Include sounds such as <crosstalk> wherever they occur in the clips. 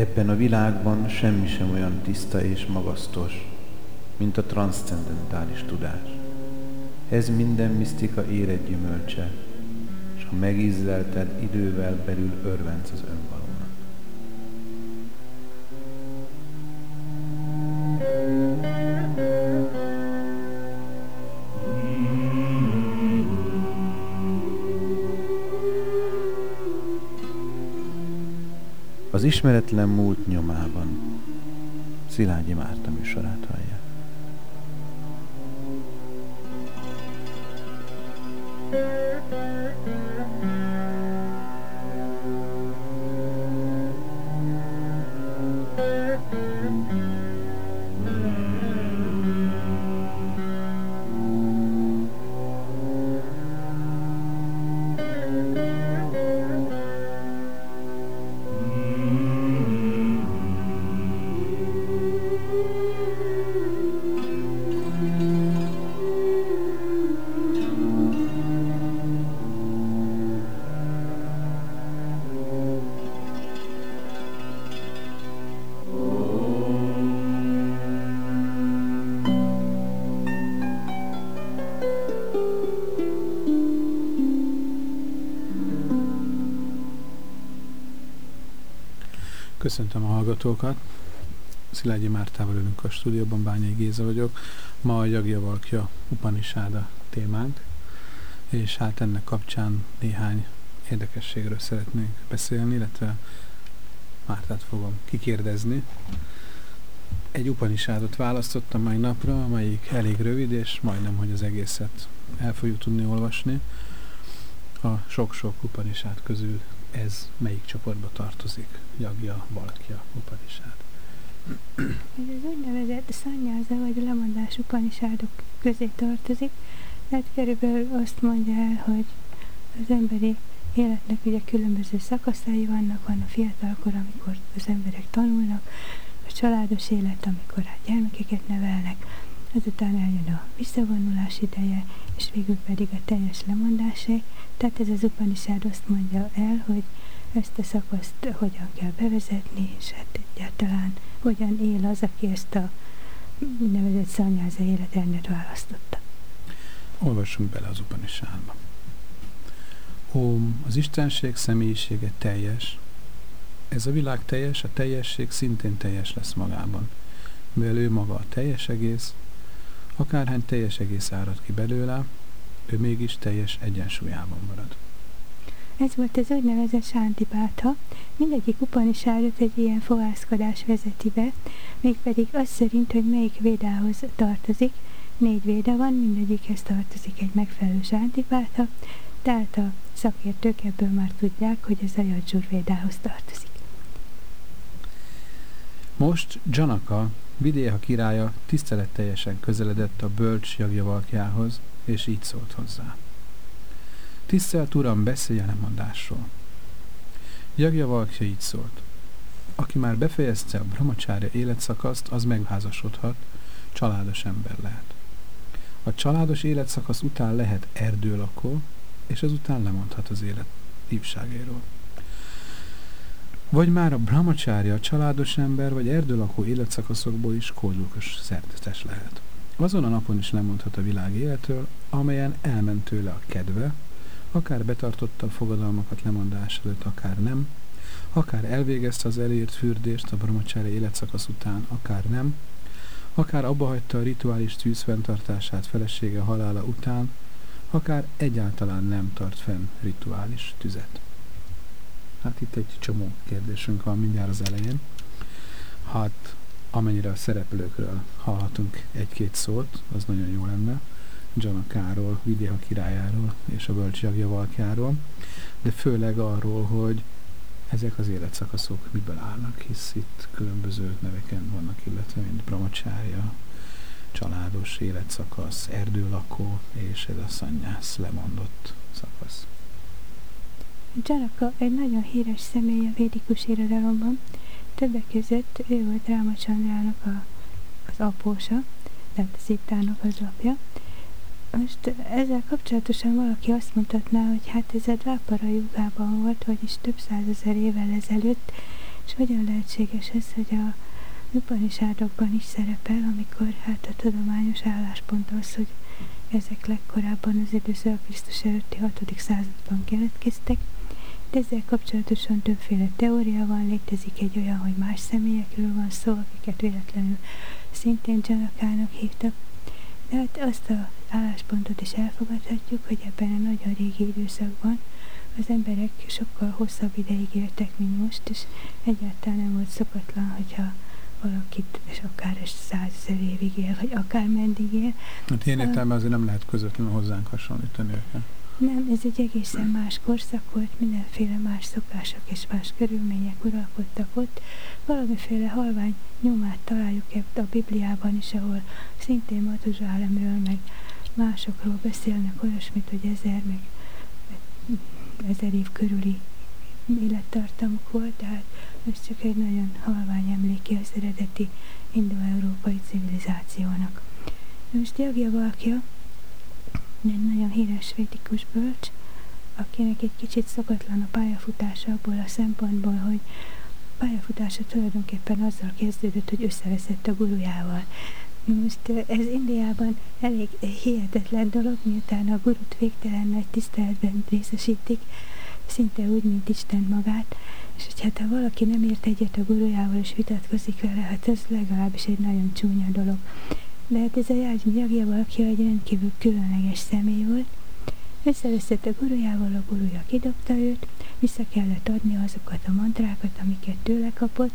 Ebben a világban semmi sem olyan tiszta és magasztos, mint a transzcendentális tudás. Ez minden misztika éred gyümölcse, és ha megízlelted, idővel belül örvenc az önvalónak. Ismeretlen múlt nyomában Szilágyi Márta műsorát hallja. Köszöntöm a hallgatókat. Szilágyi Mártával ülünk a stúdióban, Bányai Géza vagyok. Ma a Jagja Valkja Upanisáda témánk, és hát ennek kapcsán néhány érdekességről szeretnék beszélni, illetve Mártát fogom kikérdezni. Egy Upanisádot választottam mai napra, amelyik elég rövid, és majdnem, hogy az egészet el fogjuk tudni olvasni. A sok-sok Upanisát közül ez melyik csoportba tartozik? Jagja, Balkja, Upanishad. Ez az úgynevezett szanyáza vagy lemondás upanisádok közé tartozik, tehát körülbelül azt mondja el, hogy az emberi életnek ugye különböző szakaszai vannak, van a fiatalkor, amikor az emberek tanulnak, a családos élet, amikor hát gyermekeket nevelnek, azután eljön a visszavonulás ideje, és végül pedig a teljes lemondásé. Tehát ez az Upanishad azt mondja el, hogy ezt a szakaszt hogyan kell bevezetni, és hát egyáltalán hogyan él az, aki ezt a úgynevezett szanyáza életrendet választotta. Olvassunk bele az Upanishadba. Óm, az Istenség személyisége teljes. Ez a világ teljes, a teljesség szintén teljes lesz magában. Mivel ő maga a teljes egész, akárhány teljes egész árad ki belőle, ő mégis teljes egyensúlyában marad. Ez volt az úgynevezett Sántipátha. Mindegyik upanisádot egy ilyen fohászkodás vezeti be, mégpedig az szerint, hogy melyik védához tartozik. Négy véda van, mindegyikhez tartozik egy megfelelő Sántipátha, tehát a szakértők ebből már tudják, hogy ez a Jadzsur védához tartozik. Most Janaka, Vidéha királya tiszteletteljesen közeledett a bölcs jagjavalkjához, és így szólt hozzá. Tisztelt Uram, beszélj a lemondásról. Jagjavalkja így szólt. Aki már befejezte a brahmacsária életszakaszt, az megházasodhat, családos ember lehet. A családos életszakasz után lehet erdőlakó, és azután lemondhat az élet hívságéről. Vagy már a brahmacsária, a családos ember, vagy erdőlakó életszakaszokból is kódulkos szertetes lehet. Azon a napon is lemondhat a világ életől, amelyen elment tőle a kedve, akár betartotta a fogadalmakat lemondás előtt, akár nem, akár elvégezte az elért fürdést a brahmacsári életszakasz után, akár nem, akár abba hagyta a rituális tűz fenntartását felesége halála után, akár egyáltalán nem tart fenn rituális tüzet. Hát itt egy csomó kérdésünk van mindjárt az elején. Hát amennyire a szereplőkről hallhatunk egy-két szót, az nagyon jó lenne. Janakáról, Vidéha királyáról és a bölcsiagja valkjáról, de főleg arról, hogy ezek az életszakaszok miből állnak, hisz itt különböző neveken vannak, illetve mint brahmacsária, családos életszakasz, erdőlakó és ez a szanyász lemondott szakasz. Janaka egy nagyon híres személy a védikus irodalomban. Többek között ő volt Rámacsandrának a, az apósa, a Szittának az apja, most ezzel kapcsolatosan valaki azt mutatná, hogy hát ez a drápara jugában volt, vagyis több százezer évvel ezelőtt, És hogyan lehetséges ez, hogy a Upanishadokban is szerepel, amikor hát a tudományos álláspont az, hogy ezek legkorábban az időszak Krisztus előtti 6. században keletkeztek, ezzel kapcsolatosan többféle teória van, létezik egy olyan, hogy más személyekről van szó, akiket véletlenül szintén Janakának hívtak, de hát azt a álláspontot is elfogadhatjuk, hogy ebben a nagyon régi időszakban az emberek sokkal hosszabb ideig éltek, mint most, és egyáltalán nem volt szokatlan, hogyha valakit, és akár százezer évig él, vagy akár meddig él. Hát ilyen értelme azért nem lehet közvetlenül hozzánk hasonlítani őket. Nem, ez egy egészen más korszak volt, mindenféle más szokások és más körülmények uralkodtak ott. Valamiféle halvány nyomát találjuk ebben a Bibliában is, ahol szintén Matuzsálemről, meg másokról beszélnek olyasmit, hogy ezer, meg ezer év körüli élettartamuk volt, tehát ez csak egy nagyon halvány emléke az eredeti indo-európai civilizációnak. Most Jagja Valkja, egy nagyon híres védikus bölcs, akinek egy kicsit szokatlan a pályafutása abból a szempontból, hogy pályafutása tulajdonképpen azzal kezdődött, hogy összeveszett a gurujával. Most ez Indiában elég hihetetlen dolog, miután a gurut végtelen nagy tiszteletben részesítik, szinte úgy, mint Isten magát, és hogy hát ha valaki nem ért egyet a gurujával és vitatkozik vele, hát ez legalábbis egy nagyon csúnya dolog. De hát ez a Jagya valaki egy rendkívül különleges személy volt, Összeveszett a gurujával, a guruja kidobta őt, vissza kellett adni azokat a mantrákat, amiket tőle kapott,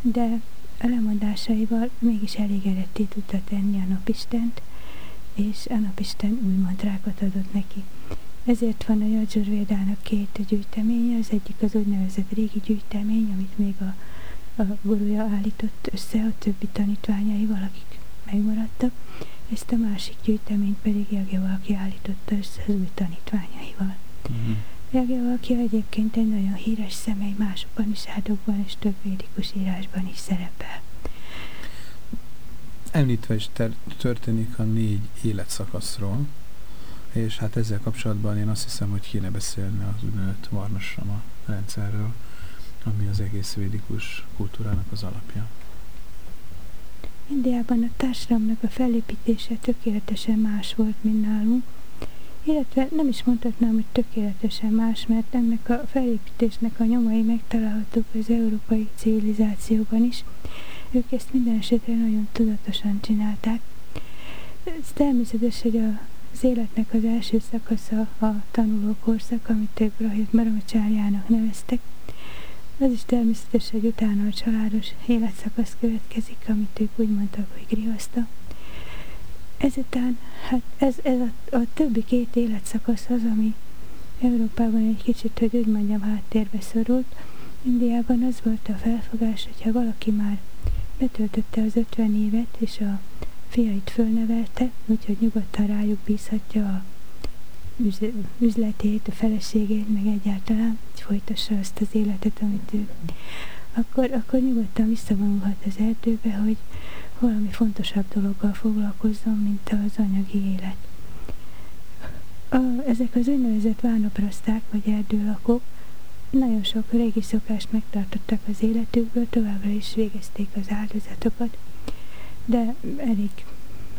de a lemondásaival mégis elégedetté tudta tenni a napistent, és a napisten új mantrákat adott neki. Ezért van a Jajurvédának két gyűjteménye, az egyik az úgynevezett régi gyűjtemény, amit még a, a guruja állított össze a többi tanítványaival, akik megmaradtak, ezt a másik gyűjteményt pedig Jagyavalki állította össze az új tanítványaival. Uh-huh. Jagyavalki egyébként egy nagyon híres személy más upanisádokban és több védikus írásban is szerepel. Említve is történik a négy életszakaszról, és hát ezzel kapcsolatban én azt hiszem, hogy kéne beszélni az úgynevezett Varnasrama rendszerről, ami az egész védikus kultúrának az alapja. Indiában a társadalomnak a felépítése tökéletesen más volt, mint nálunk, illetve nem is mondhatnám, hogy tökéletesen más, mert ennek a felépítésnek a nyomai megtalálhatók az európai civilizációban is. Ők ezt minden esetre nagyon tudatosan csinálták. Ez természetes, hogy a az életnek az első szakasza a tanulókorszak, amit ők Brahit Brahmacsárjának neveztek. Az is természetes, hogy utána a családos életszakasz következik, amit ők úgy mondtak, hogy grihaszta. Ezután, hát ez, ez a, a többi két életszakasz az, ami Európában egy kicsit, hogy úgy mondjam, háttérbe szorult. Indiában az volt a felfogás, hogyha valaki már betöltötte az 50 évet, és a fiait fölnevelte, úgyhogy nyugodtan rájuk bízhatja a üzletét, a feleségét, meg egyáltalán, hogy folytassa azt az életet, amit ő. Akkor, akkor nyugodtan visszavonulhat az erdőbe, hogy valami fontosabb dologgal foglalkozzon, mint az anyagi élet. A, ezek az úgynevezett vánopraszták, vagy erdőlakók nagyon sok régi szokást megtartottak az életükből, továbbra is végezték az áldozatokat, de elég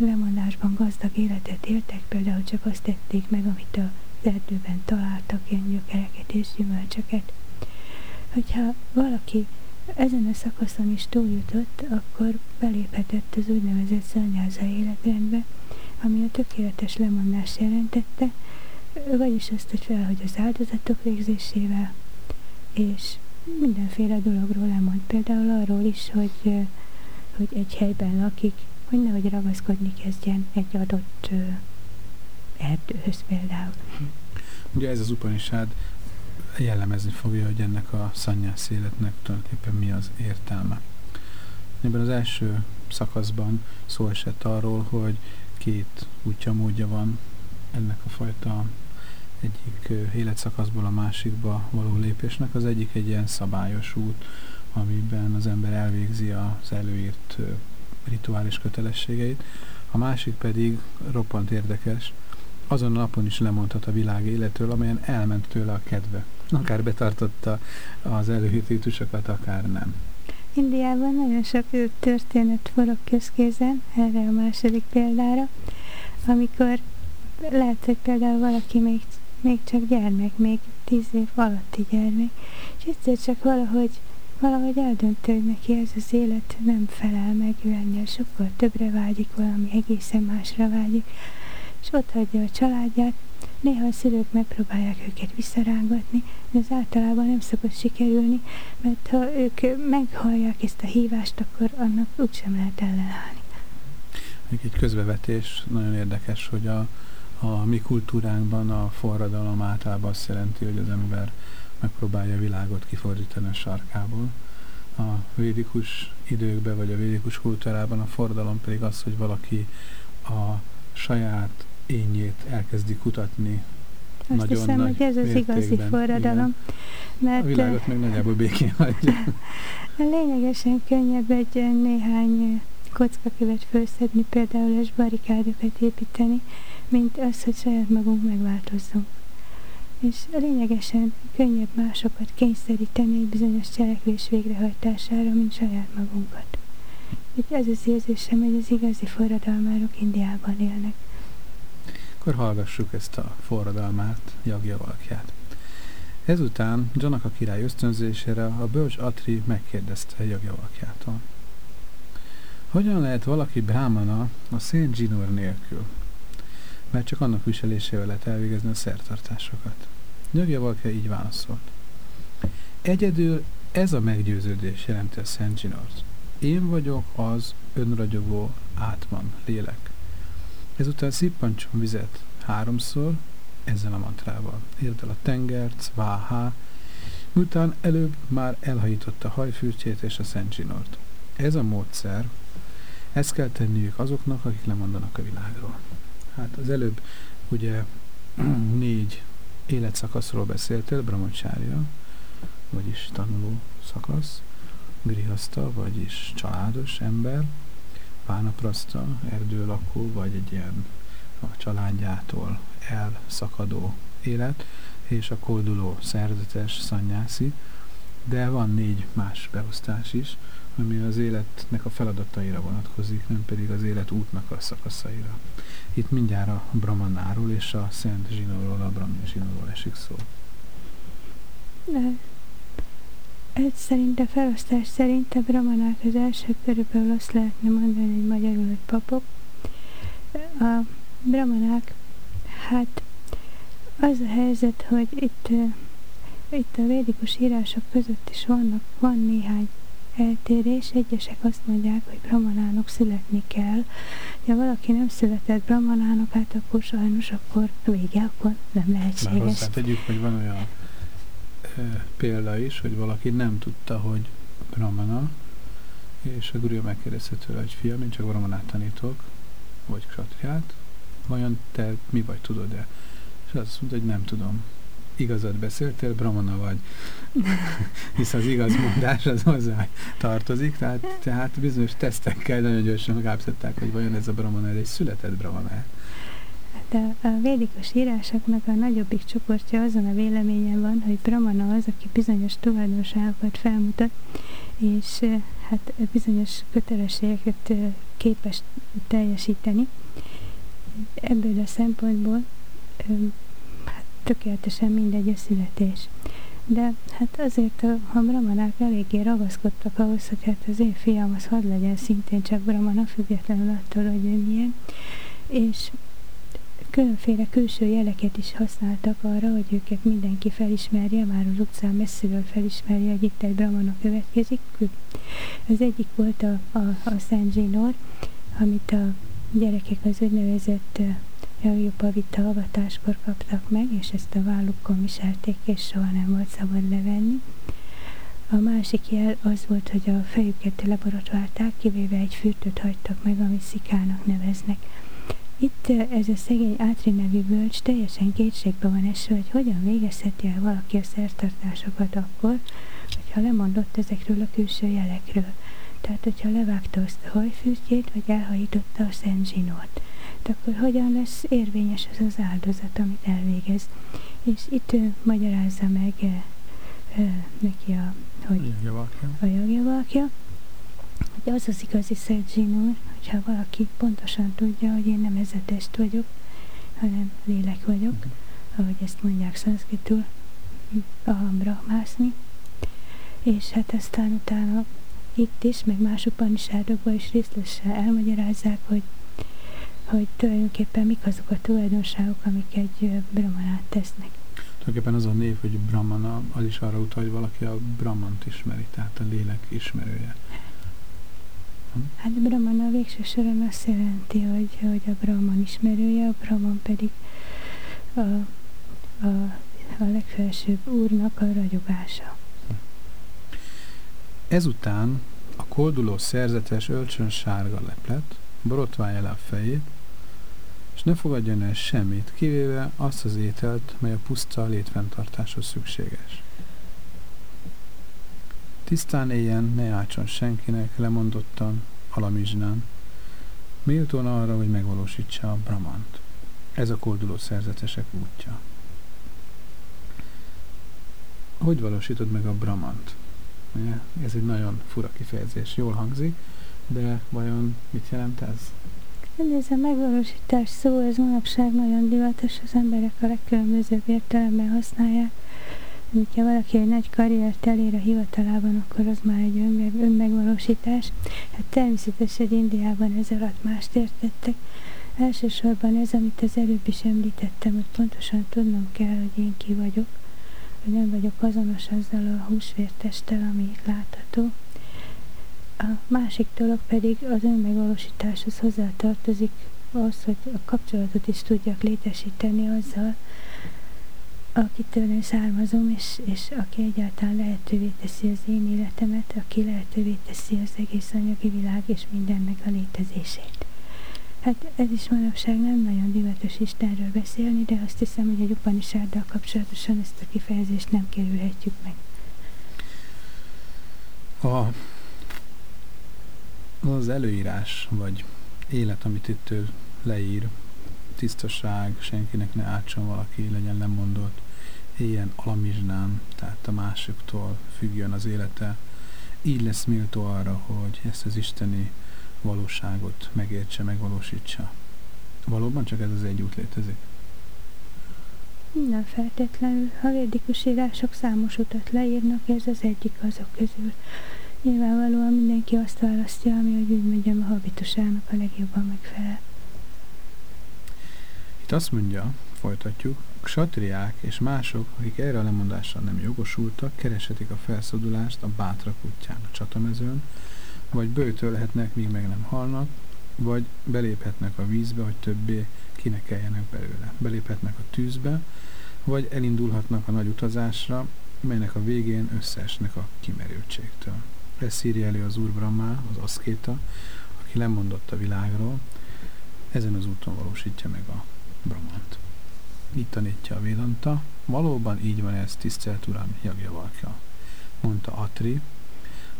lemondásban gazdag életet éltek, például csak azt tették meg, amit a erdőben találtak, ilyen gyökereket és gyümölcsöket. Hogyha valaki ezen a szakaszon is túljutott, akkor beléphetett az úgynevezett szanyáza életrendbe, ami a tökéletes lemondás jelentette, vagyis azt, hogy felhagy az áldozatok végzésével, és mindenféle dologról lemond. Például arról is, hogy hogy egy helyben lakik, hogy nehogy ragaszkodni kezdjen egy adott ö, erdőhöz például. Ugye ez az Upanishad jellemezni fogja, hogy ennek a szanyász életnek tulajdonképpen mi az értelme. Ebben az első szakaszban szó esett arról, hogy két útja módja van ennek a fajta egyik életszakaszból a másikba való lépésnek. Az egyik egy ilyen szabályos út, amiben az ember elvégzi az előírt rituális kötelességeit, a másik pedig roppant érdekes, azon a napon is lemondhat a világ életről, amelyen elment tőle a kedve. akár betartotta az előhitítusokat, akár nem. Indiában nagyon sok történet forog közkézen, erre a második példára, amikor lehet, hogy például valaki még, még csak gyermek, még tíz év alatti gyermek, és egyszer csak valahogy, valahogy eldöntő, hogy neki ez az élet nem felel meg, ő ennél sokkal többre vágyik, valami egészen másra vágyik, és ott hagyja a családját, Néha a szülők megpróbálják őket visszarángatni, de ez általában nem szokott sikerülni, mert ha ők meghallják ezt a hívást, akkor annak úgysem lehet ellenállni. Egy közbevetés. Nagyon érdekes, hogy a, a mi kultúránkban a forradalom általában azt jelenti, hogy az ember megpróbálja a világot kifordítani a sarkából. A védikus időkben, vagy a védikus kultúrában a forradalom pedig az, hogy valaki a saját ényét elkezdi kutatni. Azt nagyon hiszem, nagy hogy ez az igazi forradalom. Mert a világot meg nagyjából békén hagyja. <laughs> Lényegesen könnyebb egy néhány kockakövet felszedni például, és barikádokat építeni, mint az, hogy saját magunk megváltozzunk. És lényegesen könnyebb másokat kényszeríteni egy bizonyos cselekvés végrehajtására, mint saját magunkat. Úgyhogy az az érzésem, hogy az igazi forradalmárok Indiában élnek akkor hallgassuk ezt a forradalmát, Jagja valakját. Ezután Janaka király ösztönzésére a bölcs Atri megkérdezte Jagja valakjától. Hogyan lehet valaki brámana a szén zsinór nélkül? Mert csak annak viselésével lehet elvégezni a szertartásokat. Jagja valakja így válaszolt. Egyedül ez a meggyőződés jelenti a Szent Zsinort. Én vagyok az önragyogó átman lélek. Ezután szippantson vizet háromszor, ezzel a mantrával. Érd el a tengert, sváhá, miután előbb már elhajította a hajfürtjét és a Szent Zsinort. Ez a módszer, ezt kell tenniük azoknak, akik lemondanak a világról. Hát az előbb ugye <clears throat> négy életszakaszról beszéltél, Brahmacsária, vagyis tanuló szakasz, grihaszta, vagyis családos ember, vánapraszta, erdőlakó, vagy egy ilyen a családjától elszakadó élet, és a kolduló szerzetes szanyászi, de van négy más beosztás is, ami az életnek a feladataira vonatkozik, nem pedig az élet útnak a szakaszaira. Itt mindjárt a Brahmanáról és a Szent Zsinóról, a Brahma Zsinóról esik szó. Ez szerint, a felosztás szerint a brahmanák az első körülbelül azt lehetne mondani, hogy magyarul, hogy papok. A brahmanák, hát az a helyzet, hogy itt, itt a védikus írások között is vannak, van néhány eltérés. Egyesek azt mondják, hogy brahmanának születni kell. Ha valaki nem született brahmanának, hát akkor sajnos akkor vége, akkor nem lehetséges. Bár tegyük, hogy van olyan példa is, hogy valaki nem tudta, hogy brahmana, és a gurja megkérdezte tőle, hogy fiam, én csak brahmanát tanítok, vagy ksatriát, vajon te mi vagy, tudod-e? És azt mondta, hogy nem tudom. Igazat beszéltél, brahmana vagy. <laughs> Hisz az igazmondás az hozzá tartozik, tehát, tehát bizonyos tesztekkel nagyon gyorsan megállapították, hogy vajon ez a brahmana egy született brahmana de a védikus írásoknak a nagyobbik csoportja azon a véleményen van, hogy Brahmana az, aki bizonyos tulajdonságokat felmutat, és hát bizonyos kötelességeket képes teljesíteni. Ebből a szempontból hát tökéletesen mindegy a születés. De hát azért a, brahmanák eléggé ragaszkodtak ahhoz, hogy hát az én fiam az hadd legyen szintén csak brahmana, függetlenül attól, hogy ő milyen. És Különféle külső jeleket is használtak arra, hogy őket mindenki felismerje, már az utcán messziről felismerje, hogy itt egy brahmana következik. Az egyik volt a, a, a Szent Zsinór, amit a gyerekek az úgynevezett Jajopavita avatáskor kaptak meg, és ezt a vállukon viselték, és soha nem volt szabad levenni. A másik jel az volt, hogy a fejüket leborotválták, kivéve egy fürtöt hagytak meg, amit szikának neveznek. Itt ez a szegény Átri nevű bölcs teljesen kétségbe van esve, hogy hogyan végezheti el valaki a szertartásokat akkor, hogyha lemondott ezekről a külső jelekről. Tehát, hogyha levágta azt a hajfűtjét, vagy elhajította a Szent Zsinort. Hát akkor hogyan lesz érvényes az az áldozat, amit elvégez. És itt ő magyarázza meg e, e, neki a, hogy a jagjavalkja, hogy az az igazi Szent Zsinúr, hogyha valaki pontosan tudja, hogy én nem ez a test vagyok, hanem lélek vagyok, uh-huh. ahogy ezt mondják szanszkritul, ahamra mászni, és hát aztán utána itt is, meg másokban is áldokban is részletesen elmagyarázzák, hogy, hogy tulajdonképpen mik azok a tulajdonságok, amik egy brahmanát tesznek. Tulajdonképpen az a név, hogy brahmana, az is arra utal, hogy valaki a brahmant ismeri, tehát a lélek ismerője. Hm? Hát brahmana végső soron azt jelenti, hogy, hogy a brahman ismerője, a brahman pedig a, a, a legfelsőbb úrnak a ragyogása. Ezután a kolduló szerzetes ölcsön sárga leplet, borotválja le a fejét, és ne fogadjon el semmit, kivéve azt az ételt, mely a puszta létfenntartáshoz szükséges. Tisztán éljen, ne átson senkinek, lemondottan, alamizsnán, méltón arra, hogy megvalósítsa a bramant. Ez a kolduló szerzetesek útja. Hogy valósítod meg a bramant? Ez egy nagyon fura kifejezés, jól hangzik, de vajon mit jelent ez? Ez a megvalósítás szó, ez manapság nagyon divatos, az emberek a legkülönbözőbb értelemben használják. Ha valaki egy nagy karriert elér a hivatalában, akkor az már egy önmeg, önmegvalósítás. Hát természetesen Indiában ez alatt mást értettek. Elsősorban ez, amit az előbb is említettem, hogy pontosan tudnom kell, hogy én ki vagyok hogy nem vagyok azonos azzal a húsvértesttel, ami látható. A másik dolog pedig az önmegvalósításhoz hozzátartozik az, hogy a kapcsolatot is tudjak létesíteni azzal, akitől én származom, és, és aki egyáltalán lehetővé teszi az én életemet, aki lehetővé teszi az egész anyagi világ és mindennek a létezését. Hát ez is manapság nem nagyon divatos Istenről beszélni, de azt hiszem, hogy egy Upanishaddal kapcsolatosan ezt a kifejezést nem kerülhetjük meg. A, az előírás, vagy élet, amit itt ő leír, tisztaság, senkinek ne átson valaki, legyen lemondott, éljen alamizsnán, tehát a másoktól függjön az élete, így lesz méltó arra, hogy ezt az isteni valóságot megértse, megvalósítsa. Valóban csak ez az egy út létezik? Nem feltétlenül. A védikus írások számos utat leírnak, ez az egyik azok közül. Nyilvánvalóan mindenki azt választja, ami, hogy úgy mondjam, a habitusának a legjobban megfelel. Itt azt mondja, folytatjuk, satriák és mások, akik erre a lemondásra nem jogosultak, keresetik a felszadulást a bátrak útján, a csatamezőn, vagy bőtölhetnek, míg meg nem halnak, vagy beléphetnek a vízbe, hogy többé kinekeljenek belőle. Beléphetnek a tűzbe, vagy elindulhatnak a nagy utazásra, melynek a végén összeesnek a kimerültségtől. Ez írja elő az Úr Brahma, az aszkéta, aki lemondott a világról, ezen az úton valósítja meg a Brahmant. Itt tanítja a Védanta, valóban így van ez, tisztelt Uram, Jagjavalkja, mondta Atri,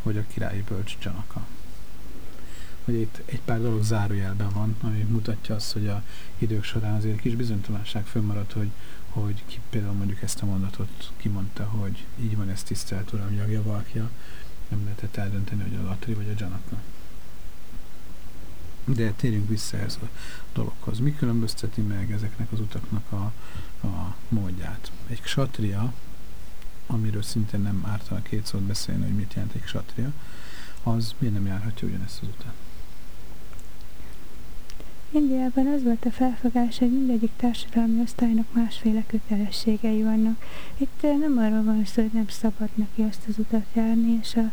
hogy a királyi bölcs Janaka. Hogy itt egy pár dolog zárójelben van, ami mutatja azt, hogy a idők során azért kis bizonytalanság fönnmaradt, hogy, hogy ki például mondjuk ezt a mondatot kimondta, hogy így van ez tisztelt Uram, jagja valakja, nem lehetett eldönteni, hogy a Latri vagy a Janaka. De térjünk vissza ez a dologhoz. Mi különbözteti meg ezeknek az utaknak a, a módját? Egy ksatria, amiről szintén nem ártana két szót beszélni, hogy mit jelent egy satria, az miért nem járhatja ugyanezt az utat? Indiában az volt a felfogás, hogy mindegyik társadalmi osztálynak másféle kötelességei vannak. Itt eh, nem arról van szó, hogy nem szabad neki azt az utat járni, és a,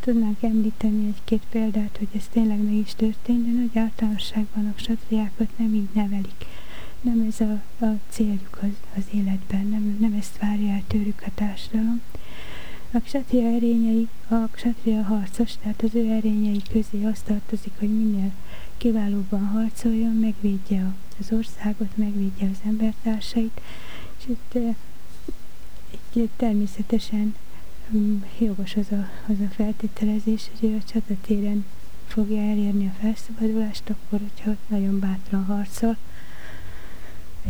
tudnánk említeni egy-két példát, hogy ez tényleg meg is történt, de nagy általánosságban a satriákat nem így nevelik nem ez a, a céljuk az, az életben, nem, nem ezt várja el tőlük a társadalom. A ksatria erényei, a ksatria harcos, tehát az ő erényei közé azt tartozik, hogy minél kiválóbban harcoljon, megvédje az országot, megvédje az embertársait, és itt egy természetesen hm, jogos az a, az a feltételezés, hogy ő a csatatéren fogja elérni a felszabadulást, akkor, hogyha ott nagyon bátran harcol,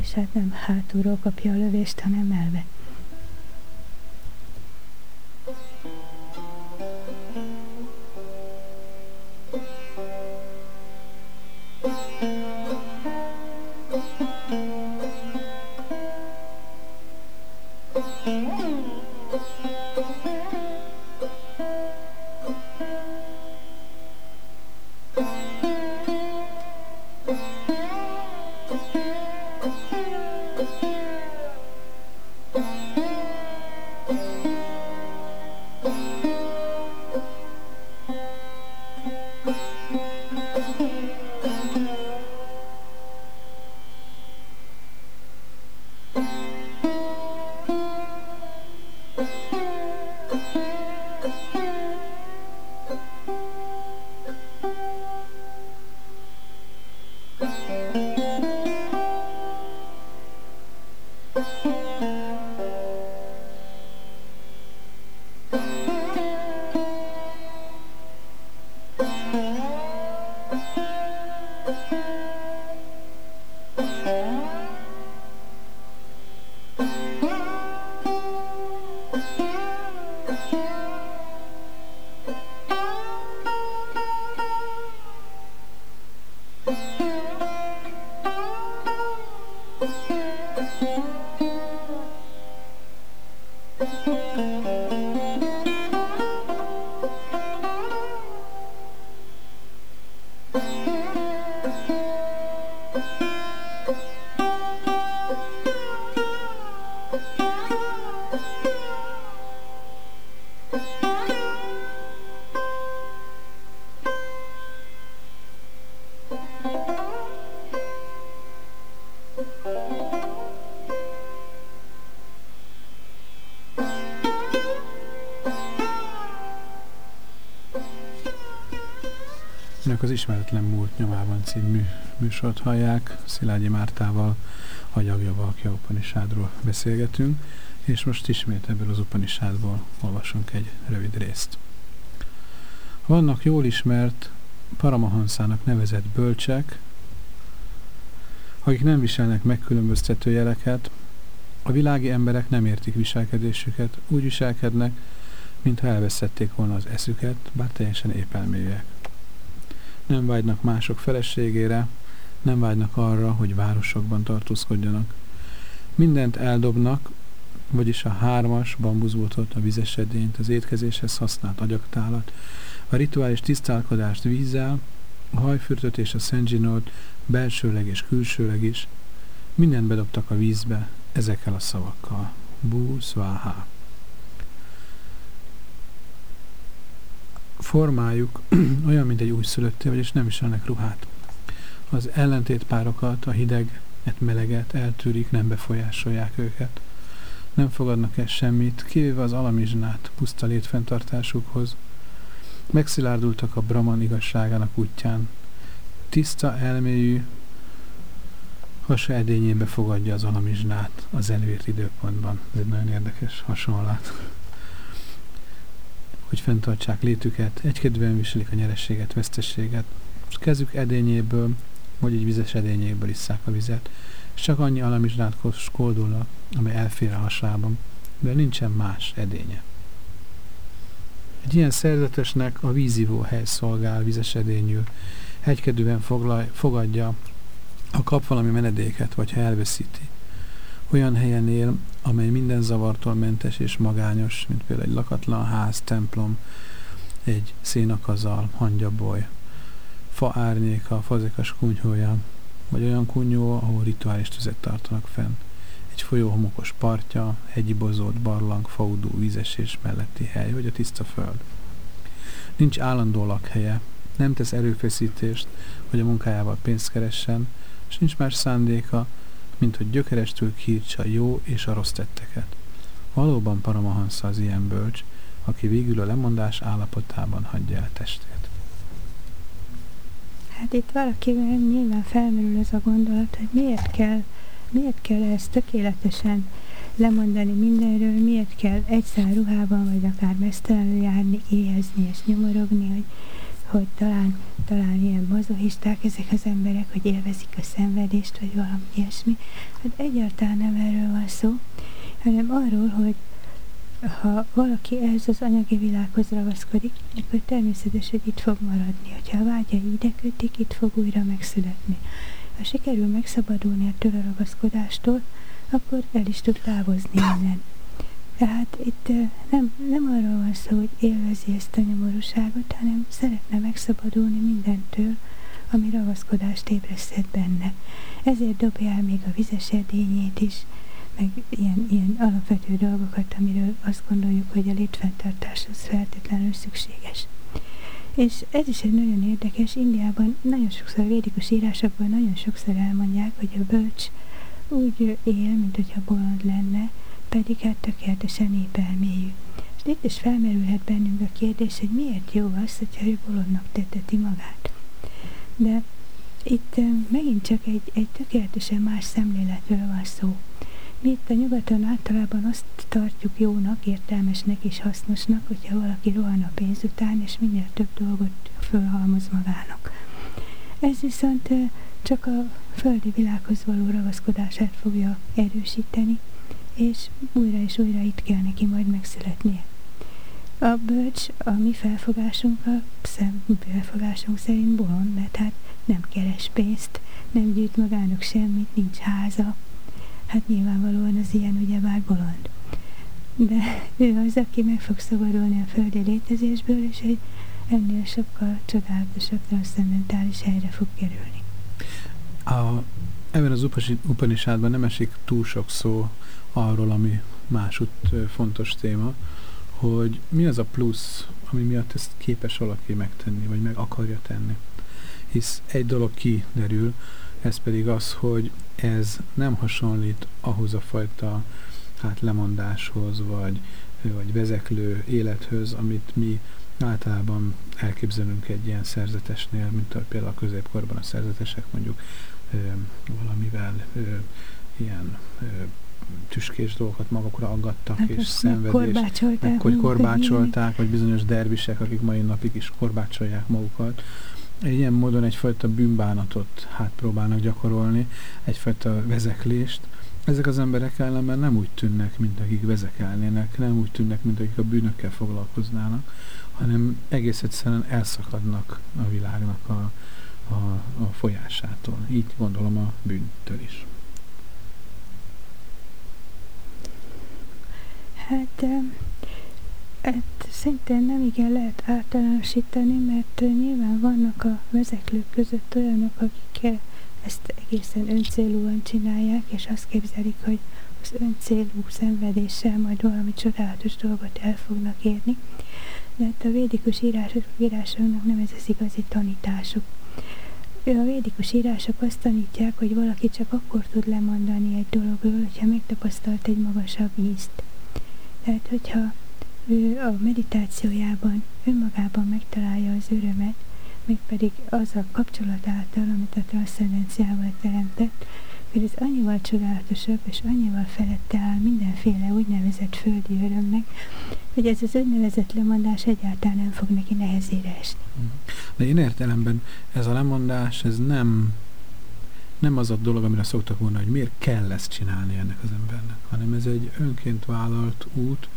és hát nem hátulról kapja a lövést, hanem elvet. Önök az Ismeretlen Múlt nyomában című műsort hallják. Szilágyi Mártával a Jagja Valkja Upanishádról beszélgetünk, és most ismét ebből az Upanishádból olvasunk egy rövid részt. Vannak jól ismert Paramahanszának nevezett bölcsek, akik nem viselnek megkülönböztető jeleket, a világi emberek nem értik viselkedésüket, úgy viselkednek, mintha elveszették volna az eszüket, bár teljesen épelmélyek nem vágynak mások feleségére, nem vágynak arra, hogy városokban tartózkodjanak. Mindent eldobnak, vagyis a hármas bambuszbotot, a vizesedényt, az étkezéshez használt agyaktálat, a rituális tisztálkodást vízzel, a hajfürtöt és a szendzsinót belsőleg és külsőleg is, mindent bedobtak a vízbe ezekkel a szavakkal. Bú, szváhá. Formájuk <clears throat> olyan, mint egy újszülötté, vagyis nem viselnek ruhát. Az ellentétpárokat, a hideget, meleget eltűrik, nem befolyásolják őket. Nem fogadnak el semmit, kivéve az alamizsnát puszta létfenntartásukhoz. Megszilárdultak a Brahman igazságának útján. Tiszta elméjű, hasa edényébe fogadja az alamizsnát az előírt időpontban. Ez egy nagyon érdekes hasonlat hogy fenntartsák létüket, egykedvűen viselik a nyerességet, vesztességet, és kezük edényéből, vagy egy vizes edényéből isszák a vizet, és csak annyi alamizsnát koldulnak, amely elfér a hasában, de nincsen más edénye. Egy ilyen szerzetesnek a vízivó hely szolgál vizes edényül, egykedvűen fogadja, ha kap valami menedéket, vagy ha elveszíti. Olyan helyen él, amely minden zavartól mentes és magányos, mint például egy lakatlan ház, templom, egy szénakazal, hangyaboly, fa árnyéka, fazekas kunyhója, vagy olyan kunyhó, ahol rituális tüzet tartanak fenn. Egy folyó homokos partja, hegyi bozót, barlang, faudú, vízesés melletti hely, vagy a tiszta föld. Nincs állandó lakhelye, nem tesz erőfeszítést, hogy a munkájával pénzt keressen, és nincs más szándéka, mint hogy gyökerestől kiírtsa jó és a rossz tetteket. Valóban Paramahansa az ilyen bölcs, aki végül a lemondás állapotában hagyja el testét. Hát itt valakivel nyilván felmerül ez a gondolat, hogy miért kell, miért kell ezt tökéletesen lemondani mindenről, miért kell egyszer ruhában, vagy akár mesztelenül járni, éhezni és nyomorogni, hogy, hogy talán talán ilyen mazohisták ezek az emberek, hogy élvezik a szenvedést, vagy valami ilyesmi. Hát egyáltalán nem erről van szó, hanem arról, hogy ha valaki ehhez az anyagi világhoz ragaszkodik, akkor természetes, hogy itt fog maradni. Hogyha a vágyai ide kötik, itt fog újra megszületni. Ha sikerül megszabadulni ettől a ragaszkodástól, akkor el is tud távozni innen. Tehát itt nem, nem arról van szó, hogy élvezi ezt a nyomorúságot, hanem szeretne megszabadulni mindentől, ami ragaszkodást ébresztett benne. Ezért dobja el még a vizes edényét is, meg ilyen, ilyen alapvető dolgokat, amiről azt gondoljuk, hogy a létfenntartáshoz feltétlenül szükséges. És ez is egy nagyon érdekes, Indiában nagyon sokszor védikus írásokban nagyon sokszor elmondják, hogy a bölcs úgy él, mint hogyha bolond lenne, pedig hát tökéletesen épelmélyű. És itt is felmerülhet bennünk a kérdés, hogy miért jó az, hogyha ő bolondnak teteti magát. De itt megint csak egy, egy tökéletesen más szemléletről van szó. Mi itt a nyugaton általában azt tartjuk jónak, értelmesnek és hasznosnak, hogyha valaki rohan a pénz után, és minél több dolgot fölhalmoz magának. Ez viszont csak a földi világhoz való ragaszkodását fogja erősíteni, és újra és újra itt kell neki majd megszületnie. A bölcs a mi felfogásunk, a szem felfogásunk szerint bolond, mert hát nem keres pénzt, nem gyűjt magának semmit, nincs háza. Hát nyilvánvalóan az ilyen ugye bár bolond. De ő az, aki meg fog szabadulni a földi létezésből, és egy ennél sokkal csodálatosabb, transzcendentális helyre fog kerülni. A, ebben az Upanishadban nem esik túl sok szó arról, ami másutt fontos téma, hogy mi az a plusz, ami miatt ezt képes valaki megtenni, vagy meg akarja tenni. Hisz egy dolog kiderül, ez pedig az, hogy ez nem hasonlít ahhoz a fajta hát lemondáshoz, vagy, vagy vezeklő élethöz, amit mi általában elképzelünk egy ilyen szerzetesnél, mint a, például a középkorban a szerzetesek mondjuk ö, valamivel ö, ilyen ö, tüskés dolgokat magukra aggattak, hát és szenvedés. Korbácsolták. Meg, korbácsolták, vagy bizonyos dervisek, akik mai napig is korbácsolják magukat. Ilyen módon egyfajta bűnbánatot hát próbálnak gyakorolni, egyfajta vezeklést. Ezek az emberek ellenben nem úgy tűnnek, mint akik vezekelnének, nem úgy tűnnek, mint akik a bűnökkel foglalkoznának, hanem egész egyszerűen elszakadnak a világnak a, a, a folyásától. Így gondolom a bűntől is. Hát, hát szintén nem igen lehet általánosítani, mert nyilván vannak a vezeklők között olyanok, akik ezt egészen öncélúan csinálják, és azt képzelik, hogy az öncélú szenvedéssel majd valami csodálatos dolgot el fognak érni. De hát a védikus írások, írásoknak nem ez az igazi tanításuk. A védikus írások azt tanítják, hogy valaki csak akkor tud lemondani egy dologról, hogyha megtapasztalt egy magasabb ízt. Tehát, hogyha ő a meditációjában önmagában megtalálja az örömet, mégpedig az a kapcsolat által, amit a transzcendenciával teremtett, hogy ez annyival csodálatosabb és annyival felette áll mindenféle úgynevezett földi örömnek, hogy ez az úgynevezett lemondás egyáltalán nem fog neki nehezére esni. De én értelemben ez a lemondás, ez nem nem az a dolog, amire szoktak volna, hogy miért kell ezt csinálni ennek az embernek, hanem ez egy önként vállalt út,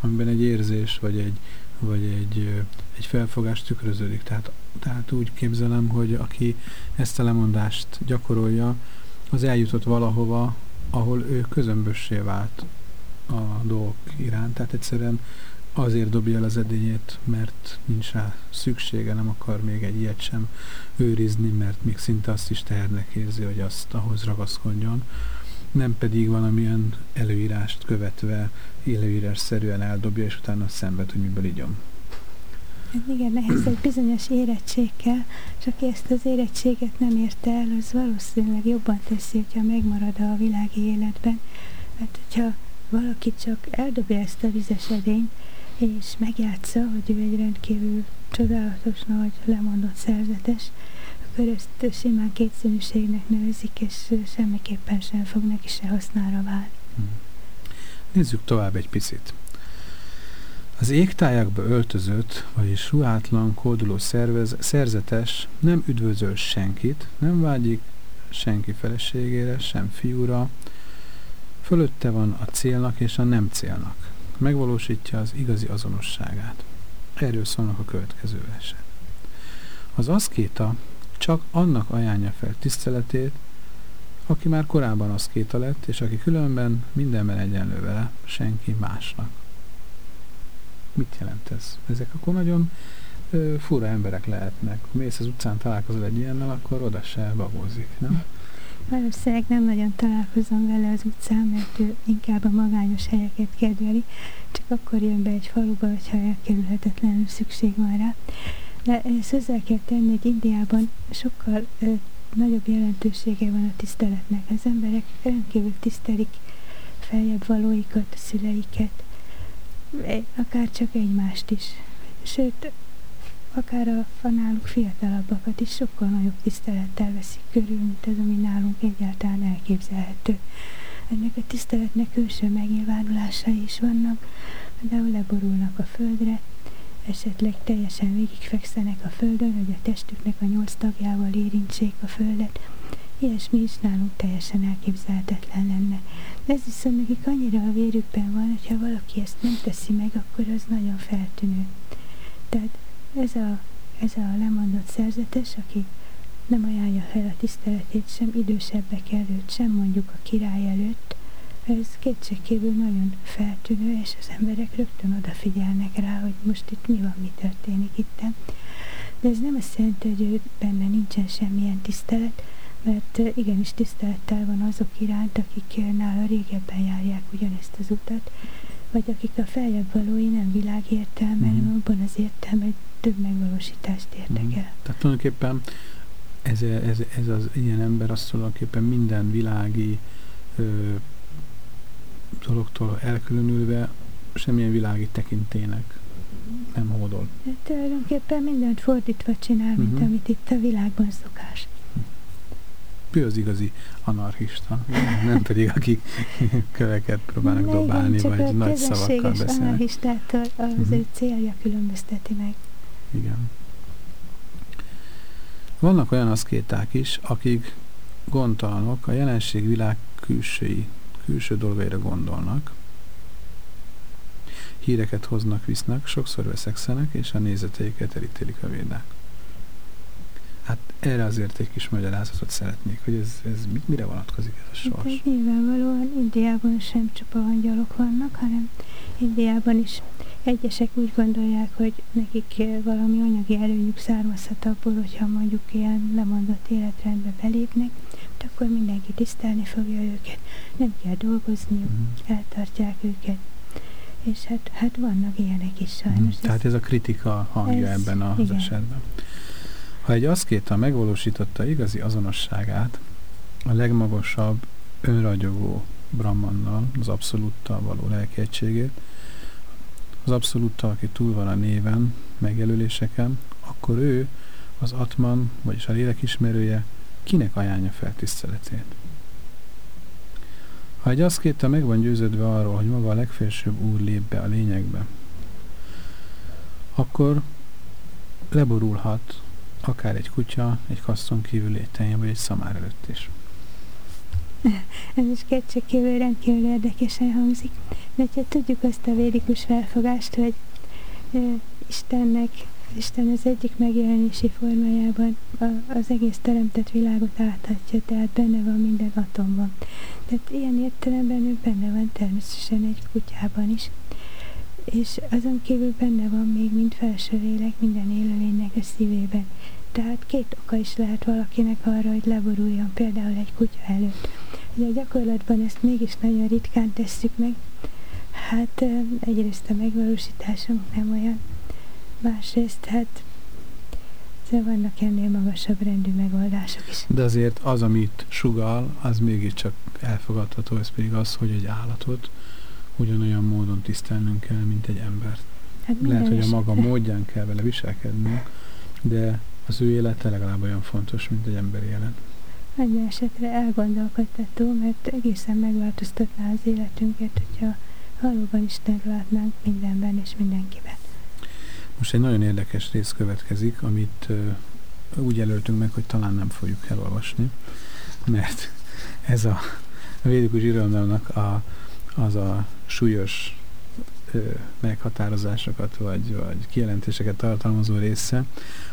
amiben egy érzés, vagy egy, vagy egy, egy felfogás tükröződik. Tehát, tehát úgy képzelem, hogy aki ezt a lemondást gyakorolja, az eljutott valahova, ahol ő közömbössé vált a dolgok iránt. Tehát egyszerűen azért dobja el az edényét, mert nincs rá szüksége, nem akar még egy ilyet sem őrizni, mert még szinte azt is tehernek érzi, hogy azt ahhoz ragaszkodjon, nem pedig valamilyen előírást követve élőírásszerűen eldobja, és utána szenved, hogy miből igyom. Hát igen, ehhez egy bizonyos érettség kell, és aki ezt az érettséget nem érte el, az valószínűleg jobban teszi, hogyha megmarad a világi életben. Mert hogyha valaki csak eldobja ezt a vizes és megjátsza, hogy ő egy rendkívül csodálatos, nagy, lemondott szerzetes, akkor ezt simán kétszínűségnek nevezik, és semmiképpen sem fog neki se hasznára válni. Hmm. Nézzük tovább egy picit. Az égtájakba öltözött, vagyis ruhátlan, kóduló szervez, szerzetes nem üdvözöl senkit, nem vágyik senki feleségére, sem fiúra, fölötte van a célnak és a nem célnak. Megvalósítja az igazi azonosságát. Erről szólnak a következő verset. Az aszkéta csak annak ajánlja fel tiszteletét, aki már korábban aszkéta lett, és aki különben mindenben egyenlő vele, senki másnak. Mit jelent ez? Ezek akkor nagyon ö, fura emberek lehetnek. Ha mész az utcán, találkozol egy ilyennel, akkor oda se bagózik, nem? Valószínűleg nem nagyon találkozom vele az utcán, mert ő inkább a magányos helyeket kedveli, csak akkor jön be egy faluba, hogyha elkerülhetetlenül szükség van rá. De ezt hozzá kell tenni, hogy Indiában sokkal ö, nagyobb jelentősége van a tiszteletnek. Az emberek rendkívül tisztelik feljebb valóikat, a szüleiket, akár csak egymást is. Sőt, akár a, a náluk fiatalabbakat is sokkal nagyobb tisztelettel veszik körül, mint az, ami nálunk egyáltalán elképzelhető. Ennek a tiszteletnek külső megnyilvánulásai is vannak, például leborulnak a földre, esetleg teljesen végigfekszenek a földön, hogy a testüknek a nyolc tagjával érintsék a földet. Ilyesmi is nálunk teljesen elképzelhetetlen lenne. De ez viszont nekik annyira a vérükben van, hogyha valaki ezt nem teszi meg, akkor az nagyon feltűnő. Tehát ez a, ez a lemondott szerzetes, aki nem ajánlja fel a tiszteletét sem idősebbek előtt, sem mondjuk a király előtt, ez kétségkívül nagyon feltűnő, és az emberek rögtön odafigyelnek rá, hogy most itt mi van, mi történik itt. De ez nem azt jelenti, hogy ő benne nincsen semmilyen tisztelet, mert igenis tisztelettel van azok iránt, akik nála régebben járják ugyanezt az utat, vagy akik a feljebb valói nem világértelme, mm. hanem abban az értelme, hogy több megvalósítást értek mm. el. Tehát tulajdonképpen ez, ez, ez az ilyen ember azt tulajdonképpen minden világi ö, dologtól elkülönülve semmilyen világi tekintének nem hódol. De tulajdonképpen mindent fordítva csinál, mint uh-huh. amit itt a világban szokás. Ő az igazi anarchista, nem pedig akik köveket próbálnak dobálni, igen, vagy nagy szavakkal a anarchistától az uh-huh. ő célja különbözteti meg. Igen. Vannak olyan aszkéták is, akik gondtalanok, a jelenség világ külsői külső dolgaira gondolnak, híreket hoznak, visznek, sokszor veszekszenek, és a nézeteiket elítélik a védák. Hát erre azért egy kis magyarázatot szeretnék, hogy ez, ez mit, mire vonatkozik ez a sors. Hát, nyilvánvalóan Indiában sem csupa angyalok vannak, hanem Indiában is egyesek úgy gondolják, hogy nekik valami anyagi előnyük származhat abból, hogyha mondjuk ilyen lemondott életrendbe belépnek, de akkor mindenki tisztelni fogja őket, nem kell dolgozniuk, mm. eltartják őket. És hát, hát vannak ilyenek is sajnos. Mm. Tehát ez a kritika hangja ez, ebben az igen. esetben. Ha egy aszkéta megvalósította igazi azonosságát, a legmagasabb önragyogó Brahmannal, az abszolúttal való lelkiegységét, az abszolúttal, aki túl van a néven, megjelöléseken, akkor ő, az Atman, vagyis a lélekismerője, kinek ajánlja fel tiszteletét? Ha egy aszkéta meg van győződve arról, hogy maga a legfelsőbb úr lép be a lényegbe, akkor leborulhat akár egy kutya, egy kaszton kívül ételjen, vagy egy szamár előtt is. <laughs> Ez is kétségkívül rendkívül érdekesen hangzik. De ha tudjuk azt a védikus felfogást, hogy e, Istennek, Isten az egyik megjelenési formájában a, az egész teremtett világot áthatja, tehát benne van minden atomban. Tehát ilyen értelemben ő benne van természetesen egy kutyában is. És azon kívül benne van még mind felső lélek minden élőlénynek a szívében. Tehát két oka is lehet valakinek arra, hogy leboruljon például egy kutya előtt. Ugye a gyakorlatban ezt mégis nagyon ritkán tesszük meg. Hát egyrészt a megvalósításunk nem olyan, másrészt hát vannak ennél magasabb rendű megoldások is. De azért az, amit sugal, az mégiscsak elfogadható, ez pedig az, hogy egy állatot ugyanolyan módon tisztelnünk kell, mint egy embert. Hát Lehet, hogy a maga módján kell vele viselkednünk, de az ő élete legalább olyan fontos, mint egy emberi élet. Minden esetre elgondolkodtató, mert egészen megváltoztatná az életünket, hogyha valóban Isten látnánk mindenben és mindenkiben. Most egy nagyon érdekes rész következik, amit uh, úgy jelöltünk meg, hogy talán nem fogjuk elolvasni, mert ez a védikus irodalomnak a, az a súlyos ö, meghatározásokat vagy, vagy kijelentéseket tartalmazó része,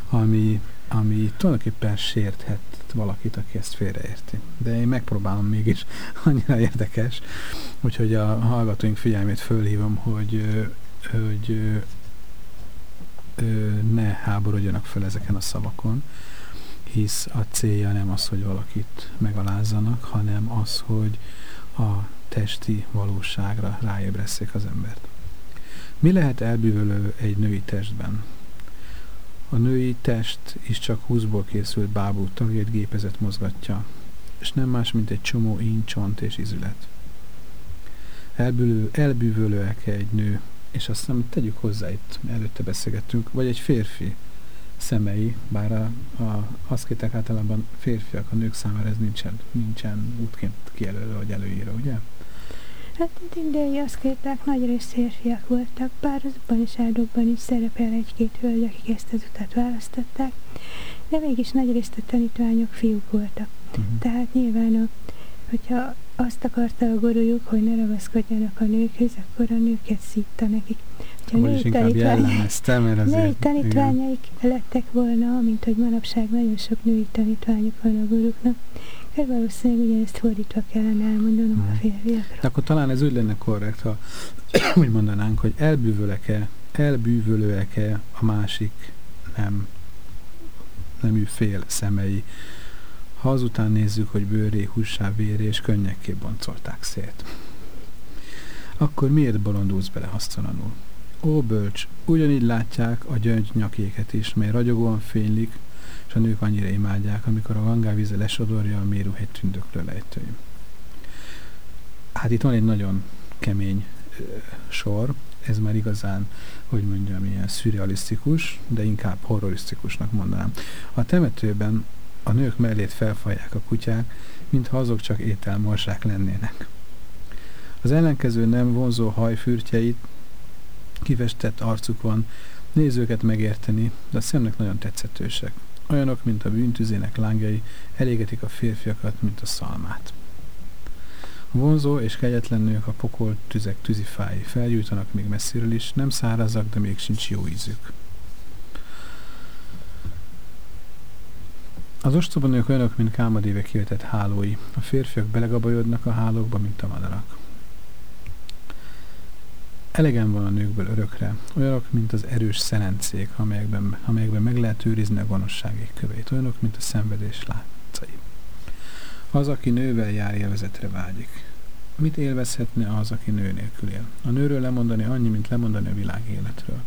ami, ami tulajdonképpen sérthet valakit, aki ezt félreérti. De én megpróbálom mégis, <laughs> annyira érdekes, úgyhogy a hallgatóink figyelmét fölhívom, hogy, hogy ne háborodjanak fel ezeken a szavakon, hisz a célja nem az, hogy valakit megalázzanak, hanem az, hogy a testi valóságra ráébresszék az embert. Mi lehet elbűvölő egy női testben? A női test is csak húszból készült bábú tagjait gépezet mozgatja, és nem más, mint egy csomó íny, csont és izület. Elbűvölő, elbűvölőek egy nő, és azt hiszem, tegyük hozzá itt, előtte beszélgettünk, vagy egy férfi szemei, bár a, a haszkétek általában férfiak, a nők számára ez nincsen, nincsen útként kijelölve, vagy előírva, ugye? Hát az indiai aszkéták nagy rész férfiak voltak, bár az Upanishadokban is szerepel egy-két hölgy, akik ezt az utat választották, de mégis nagy részt a tanítványok fiúk voltak. Uh-huh. Tehát nyilván, a, hogyha azt akarta a gurújuk, hogy ne ragaszkodjanak a nőkhöz, akkor a nőket szítta nekik. Ha női tanítvány... mert azért... Női tanítványaik igen. lettek volna, mint hogy manapság nagyon sok női tanítványok van a guruknak, Hát valószínűleg ugyanezt fordítva kellene elmondanom a férfiakra. De akkor talán ez úgy lenne korrekt, ha <clears throat> úgy mondanánk, hogy elbűvölek-e, elbűvölőek-e a másik nem nemű fél szemei. Ha azután nézzük, hogy bőré, hussá, véré és könnyekké boncolták szét. Akkor miért bolondulsz bele hasztalanul? Ó, bölcs, ugyanígy látják a gyöngy nyakéket is, mely ragyogóan fénylik, és a nők annyira imádják, amikor a gangávíze lesodorja a méruhegy tündökről lejtőim. Hát itt van egy nagyon kemény ö, sor, ez már igazán, hogy mondjam, ilyen szürrealisztikus, de inkább horrorisztikusnak mondanám. A temetőben a nők mellét felfalják a kutyák, mintha azok csak ételmorsák lennének. Az ellenkező nem vonzó hajfürtjeit, kivestett arcuk van, nézőket megérteni, de a szemnek nagyon tetszetősek. Olyanok, mint a bűntüzének lángjai, elégetik a férfiakat, mint a szalmát. A vonzó és kegyetlen nők a pokol tüzek tűzifái felgyújtanak még messziről is, nem szárazak, de még sincs jó ízük. Az ostoba nők olyanok, mint kámadévek életett hálói. A férfiak belegabajodnak a hálókba, mint a madarak. Elegem van a nőkből örökre, olyanok, mint az erős szelencék, amelyekben, amelyekben meg lehet őrizni a gonoszságék kövét, olyanok, mint a szenvedés látszai. Az, aki nővel jár, élvezetre vágyik. Mit élvezhetne az, aki nő nélkül él? A nőről lemondani annyi, mint lemondani a világ életről.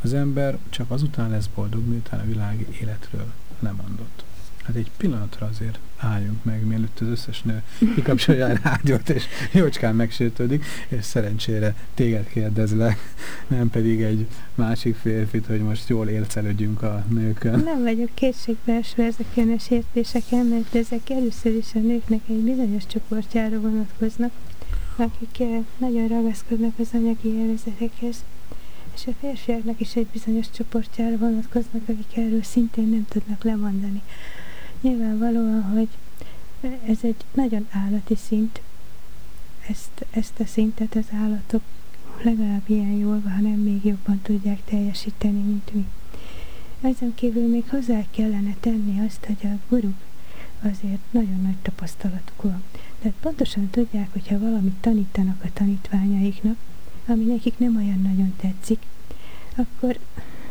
Az ember csak azután lesz boldog, miután a világ életről lemondott hát egy pillanatra azért álljunk meg, mielőtt az összes nő kikapcsolja a rádiót, és jócskán megsértődik, és szerencsére téged kérdezlek, nem pedig egy másik férfit, hogy most jól élcelődjünk a nőkön. Nem vagyok kétségbeesve ezeken a sértéseken, mert ezek először is a nőknek egy bizonyos csoportjára vonatkoznak, akik eh, nagyon ragaszkodnak az anyagi élvezetekhez, és a férfiaknak is egy bizonyos csoportjára vonatkoznak, akik erről szintén nem tudnak lemondani. Nyilvánvalóan, hogy ez egy nagyon állati szint, ezt, ezt a szintet az állatok legalább ilyen jól, hanem még jobban tudják teljesíteni, mint mi. Ezen kívül még hozzá kellene tenni azt, hogy a guruk azért nagyon nagy tapasztalatuk van. Tehát pontosan tudják, hogyha valamit tanítanak a tanítványaiknak, ami nekik nem olyan nagyon tetszik, akkor,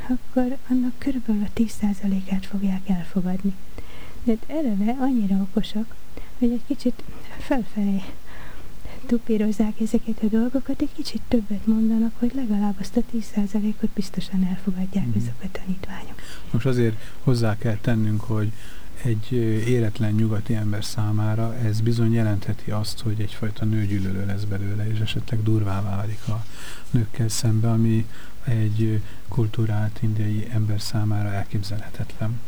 akkor annak körülbelül a 10%-át fogják elfogadni de eleve annyira okosak, hogy egy kicsit felfelé tupírozzák ezeket a dolgokat, egy kicsit többet mondanak, hogy legalább azt a 10%-ot biztosan elfogadják mm. ezek a tanítványok. Most azért hozzá kell tennünk, hogy egy éretlen nyugati ember számára ez bizony jelentheti azt, hogy egyfajta nőgyűlölő lesz belőle, és esetleg durvává válik a nőkkel szembe, ami egy kultúrált indiai ember számára elképzelhetetlen.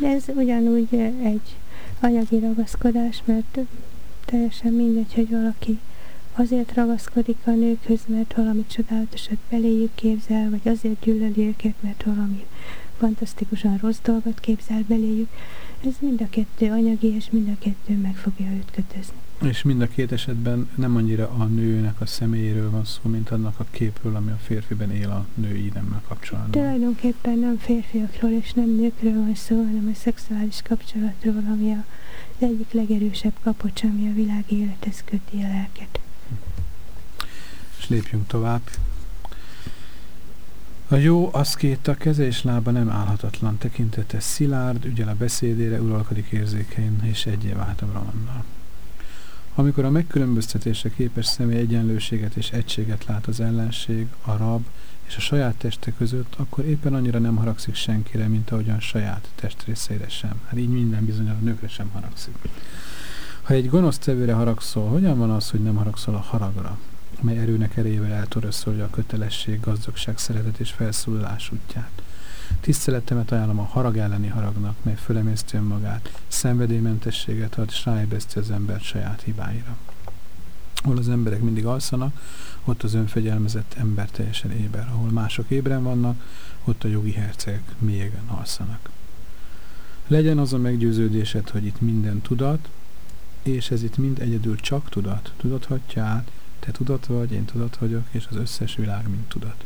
Ez ugyanúgy egy anyagi ragaszkodás, mert teljesen mindegy, hogy valaki azért ragaszkodik a nőkhöz, mert valami csodálatosat beléjük képzel, vagy azért gyűlöli őket, mert valami fantasztikusan rossz dolgot képzel beléjük. Ez mind a kettő anyagi, és mind a kettő meg fogja őt kötözni. És mind a két esetben nem annyira a nőnek a személyéről van szó, mint annak a képről, ami a férfiben él a női idemmel kapcsolatban. Tulajdonképpen nem férfiakról és nem nőkről van szó, hanem a szexuális kapcsolatról, ami a, az egyik legerősebb kapocs, ami a világ élethez köti a lelket. És lépjünk tovább. A jó a keze és lába nem állhatatlan, tekintete szilárd, ügyel a beszédére, uralkodik érzékein, és egyé vált a Brahmannal. Amikor a megkülönböztetésre képes személy egyenlőséget és egységet lát az ellenség, a rab és a saját teste között, akkor éppen annyira nem haragszik senkire, mint ahogyan saját testrészeire sem. Hát így minden bizony a nőkre sem haragszik. Ha egy gonosz tevőre haragszol, hogyan van az, hogy nem haragszol a haragra, mely erőnek erejével eltöröszölje a kötelesség, gazdagság, szeretet és felszólalás útját? Tiszteletemet ajánlom a harag elleni haragnak, mely fölemészti önmagát, szenvedélymentességet ad, és ráébeszti az embert saját hibáira. Ahol az emberek mindig alszanak, ott az önfegyelmezett ember teljesen éber. Ahol mások ébren vannak, ott a jogi hercegek mélyen alszanak. Legyen az a meggyőződésed, hogy itt minden tudat, és ez itt mind egyedül csak tudat. Tudathatja át, te tudat vagy, én tudat vagyok, és az összes világ mind tudat.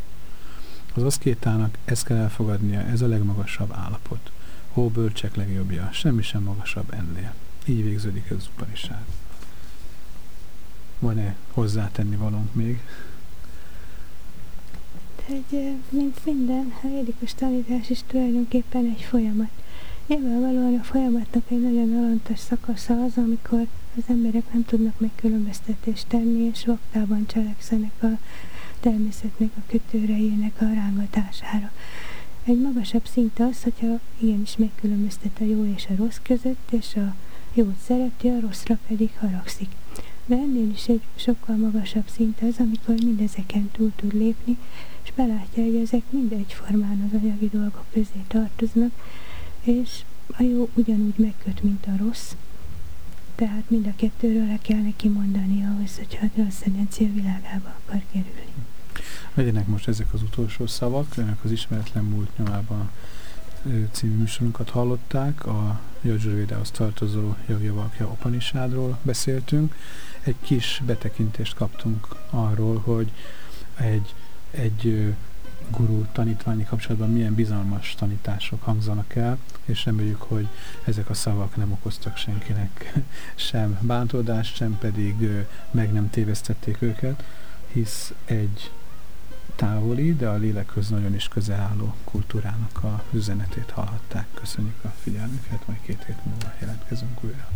Az aszkétának ezt kell elfogadnia, ez a legmagasabb állapot. Hó bölcsek legjobbja, semmi sem magasabb ennél. Így végződik az upanisád. Van-e hozzátenni valónk még? Hogy mint minden, védikus tanítás is tulajdonképpen egy folyamat. Nyilvánvalóan a folyamatnak egy nagyon alantas szakasza az, amikor az emberek nem tudnak megkülönböztetést tenni, és vaktában cselekszenek a természetnek a kötőreinek a rángatására. Egy magasabb szint az, hogyha igenis megkülönböztet a jó és a rossz között, és a jót szereti, a rosszra pedig haragszik. De ennél is egy sokkal magasabb szint az, amikor mindezeken túl tud lépni, és belátja, hogy ezek mind egyformán az anyagi dolgok közé tartoznak, és a jó ugyanúgy megköt, mint a rossz, tehát mind a kettőről le kell neki mondani ahhoz, hogyha a transzcendencia világába akar kerülni. Legyenek most ezek az utolsó szavak, önök az ismeretlen múlt nyomában című műsorunkat hallották, a Jajurvédához tartozó Jagjavalkja Opanisádról beszéltünk. Egy kis betekintést kaptunk arról, hogy egy, egy gurú tanítványi kapcsolatban milyen bizalmas tanítások hangzanak el, és reméljük, hogy ezek a szavak nem okoztak senkinek <laughs> sem bántódást, sem pedig meg nem tévesztették őket, hisz egy távoli, de a lélekhoz nagyon is közel álló kultúrának a üzenetét hallhatták. Köszönjük a figyelmüket, majd két hét múlva jelentkezünk újra.